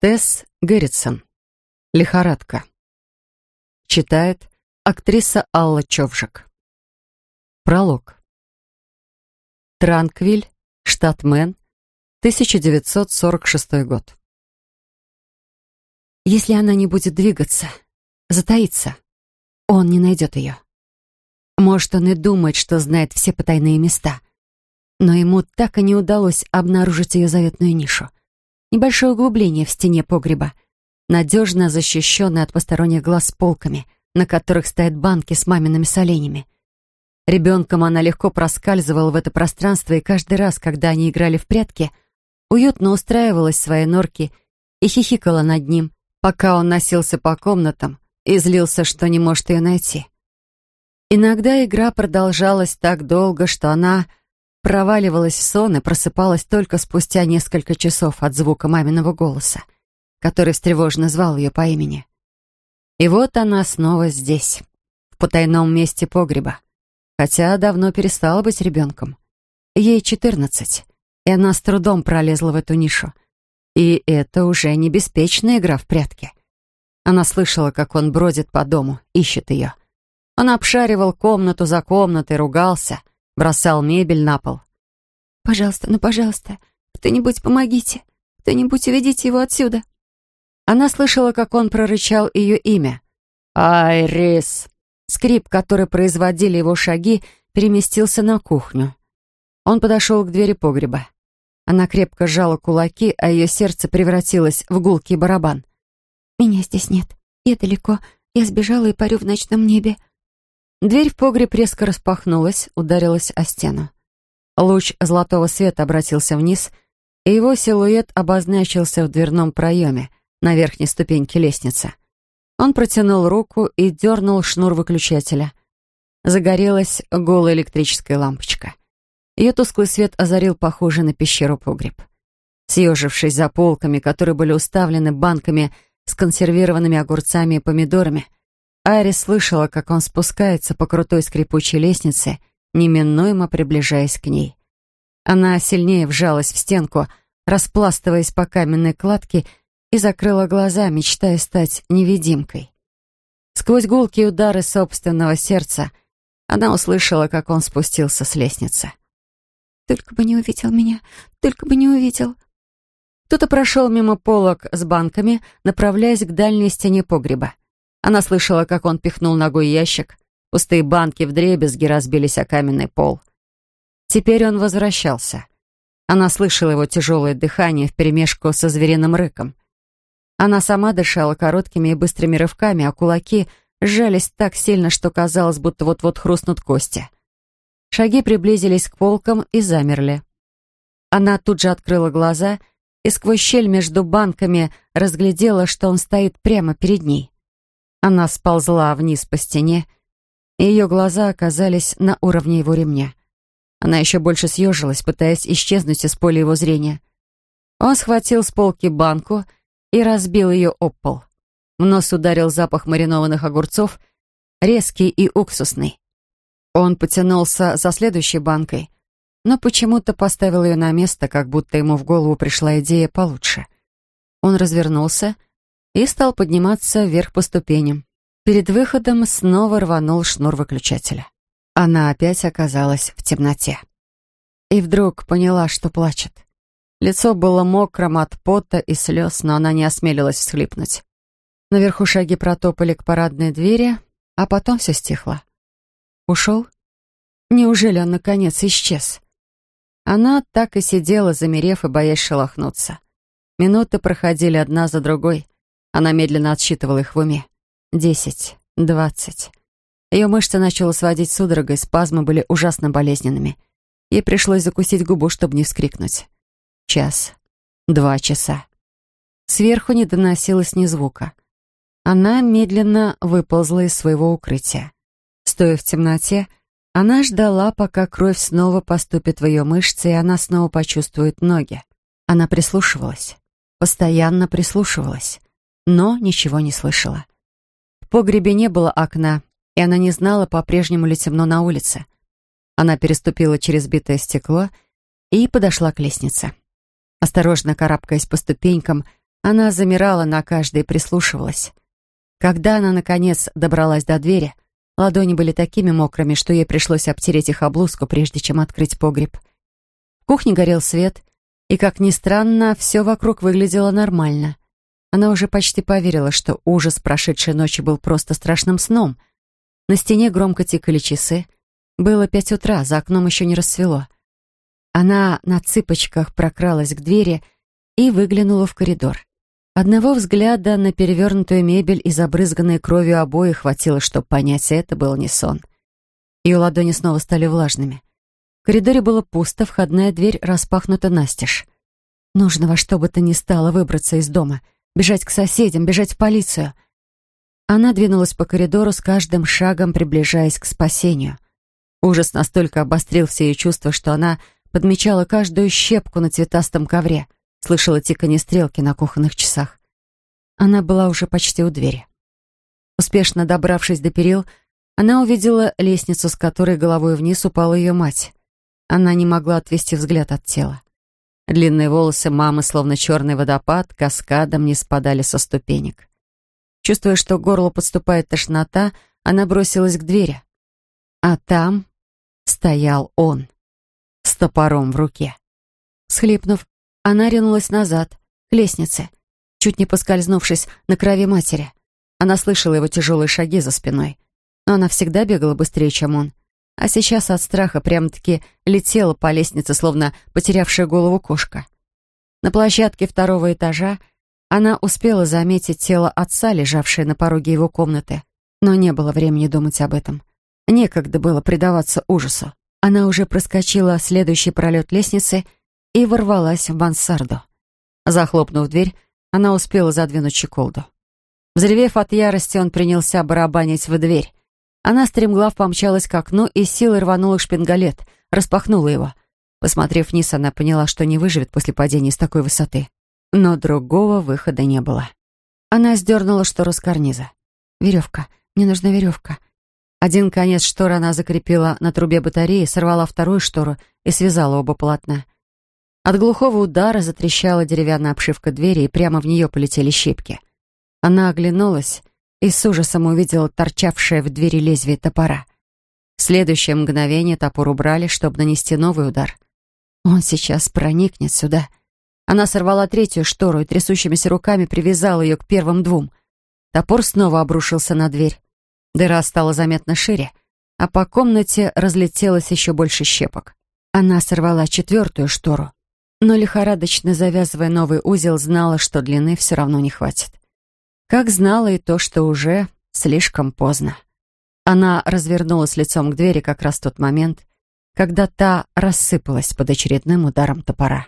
Тесс Гэрритсон. Лихорадка. Читает актриса Алла Човжик. Пролог. Транквиль, штат Мэн, 1946 год. Если она не будет двигаться, затаиться, он не найдет ее. Может, он и думает, что знает все потайные места, но ему так и не удалось обнаружить ее заветную нишу. Небольшое углубление в стене погреба, надежно защищенное от посторонних глаз полками, на которых стоят банки с мамиными соленьями. Ребенком она легко проскальзывала в это пространство, и каждый раз, когда они играли в прятки, уютно устраивалась в своей норке и хихикала над ним, пока он носился по комнатам и злился, что не может ее найти. Иногда игра продолжалась так долго, что она проваливалась в сон и просыпалась только спустя несколько часов от звука маминого голоса, который встревоженно звал ее по имени. И вот она снова здесь, в потайном месте погреба, хотя давно перестала быть ребенком. Ей четырнадцать, и она с трудом пролезла в эту нишу. И это уже не беспечная игра в прятки. Она слышала, как он бродит по дому, ищет ее. Он обшаривал комнату за комнатой, ругался — бросал мебель на пол. «Пожалуйста, ну, пожалуйста, кто-нибудь помогите, кто-нибудь уведите его отсюда». Она слышала, как он прорычал ее имя. «Айрис!» Скрип, который производили его шаги, переместился на кухню. Он подошел к двери погреба. Она крепко сжала кулаки, а ее сердце превратилось в гулкий барабан. «Меня здесь нет. Я далеко. Я сбежала и парю в ночном небе. Дверь в погреб резко распахнулась, ударилась о стену. Луч золотого света обратился вниз, и его силуэт обозначился в дверном проеме на верхней ступеньке лестницы. Он протянул руку и дернул шнур выключателя. Загорелась голая электрическая лампочка. Ее тусклый свет озарил похожий на пещеру погреб. Съежившись за полками, которые были уставлены банками с консервированными огурцами и помидорами, Айрис слышала, как он спускается по крутой скрипучей лестнице, неминуемо приближаясь к ней. Она сильнее вжалась в стенку, распластываясь по каменной кладке и закрыла глаза, мечтая стать невидимкой. Сквозь гулкие удары собственного сердца она услышала, как он спустился с лестницы. «Только бы не увидел меня, только бы не увидел». Кто-то прошел мимо полок с банками, направляясь к дальней стене погреба. Она слышала, как он пихнул ногой ящик. Пустые банки вдребезги разбились о каменный пол. Теперь он возвращался. Она слышала его тяжелое дыхание вперемешку со звериным рыком. Она сама дышала короткими и быстрыми рывками, а кулаки сжались так сильно, что казалось, будто вот-вот хрустнут кости. Шаги приблизились к полкам и замерли. Она тут же открыла глаза и сквозь щель между банками разглядела, что он стоит прямо перед ней. Она сползла вниз по стене, и ее глаза оказались на уровне его ремня. Она еще больше съежилась, пытаясь исчезнуть из поля его зрения. Он схватил с полки банку и разбил ее об пол. В нос ударил запах маринованных огурцов, резкий и уксусный. Он потянулся за следующей банкой, но почему-то поставил ее на место, как будто ему в голову пришла идея получше. Он развернулся и стал подниматься вверх по ступеням. Перед выходом снова рванул шнур выключателя. Она опять оказалась в темноте. И вдруг поняла, что плачет. Лицо было мокрым от пота и слез, но она не осмелилась всхлипнуть. Наверху шаги протопали к парадной двери, а потом все стихло. Ушел? Неужели он, наконец, исчез? Она так и сидела, замерев и боясь шелохнуться. Минуты проходили одна за другой — она медленно отсчитывала их в уме. Десять, двадцать. Ее мышцы начало сводить судорогой, спазмы были ужасно болезненными. Ей пришлось закусить губу, чтобы не вскрикнуть. Час. Два часа. Сверху не доносилось ни звука. Она медленно выползла из своего укрытия. Стоя в темноте, она ждала, пока кровь снова поступит в ее мышцы, и она снова почувствует ноги. Она прислушивалась. Постоянно прислушивалась но ничего не слышала. В погребе не было окна, и она не знала, по-прежнему ли темно на улице. Она переступила через битое стекло и подошла к лестнице. Осторожно карабкаясь по ступенькам, Она замирала на каждой и прислушивалась. Когда она, наконец, добралась до двери, ладони были такими мокрыми, что ей пришлось обтереть их об блузку, прежде чем открыть погреб. В кухне горел свет, и, как ни странно, все вокруг выглядело нормально. Она уже почти поверила, что ужас прошедшей ночи был просто страшным сном. На стене громко тикали часы. Было пять утра, за окном еще не рассвело. Она на цыпочках прокралась к двери и выглянула в коридор. Одного взгляда на перевернутую мебель и забрызганные кровью обои хватило, чтобы понять, это был не сон. Ее ладони снова стали влажными. В коридоре было пусто, входная дверь распахнута настежь. Нужно во что бы то ни стало выбраться из дома, бежать к соседям, бежать в полицию. Она двинулась по коридору с каждым шагом, приближаясь к спасению. Ужас настолько обострил все ее чувства, что она подмечала каждую щепку на цветастом ковре — Слышала тиканье стрелки на кухонных часах. Она была уже почти у двери. Успешно добравшись до перил, она увидела лестницу, с которой головой вниз упала ее мать. Она не могла отвести взгляд от тела. Длинные волосы мамы, словно черный водопад, каскадом не спадали со ступенек. Чувствуя, что к горлу подступает тошнота, она бросилась к двери. А там стоял он с топором в руке. Схлипнув, она ринулась назад, к лестнице, чуть не поскользнувшись на крови матери. Она слышала его тяжелые шаги за спиной, но она всегда бегала быстрее, чем он. А сейчас от страха прямо-таки летела по лестнице, словно потерявшая голову кошка. На площадке второго этажа она успела заметить тело отца, лежавшее на пороге его комнаты, но не было времени думать об этом. Некогда было предаваться ужасу. Она уже проскочила следующий пролет лестницы — и ворвалась в мансарду. Захлопнув дверь, она успела задвинуть чеколду. Взревев от ярости, он принялся барабанить в дверь. Она стремглав помчалась к окну и силой рванула шпингалет, распахнула его. Посмотрев вниз, она поняла, что не выживет после падения с такой высоты. Но другого выхода не было. Она сдернула штору с карниза. «Веревка. Мне нужна веревка». Один конец шторы она закрепила на трубе батареи, сорвала вторую штору и связала оба полотна. От глухого удара затрещала деревянная обшивка двери, и прямо в нее полетели щепки. Она оглянулась и с ужасом увидела торчавшее в двери лезвие топора. В следующее мгновение топор убрали, чтобы нанести новый удар. Он сейчас проникнет сюда. Она сорвала третью штору и трясущимися руками привязала ее к первым двум. Топор снова обрушился на дверь. Дыра стала заметно шире, а по комнате разлетелось еще больше щепок. Она сорвала четвертую штору но лихорадочно завязывая новый узел, знала, что длины все равно не хватит. Как знала и то, что уже слишком поздно. Она развернулась лицом к двери как раз в тот момент, когда та рассыпалась под очередным ударом топора.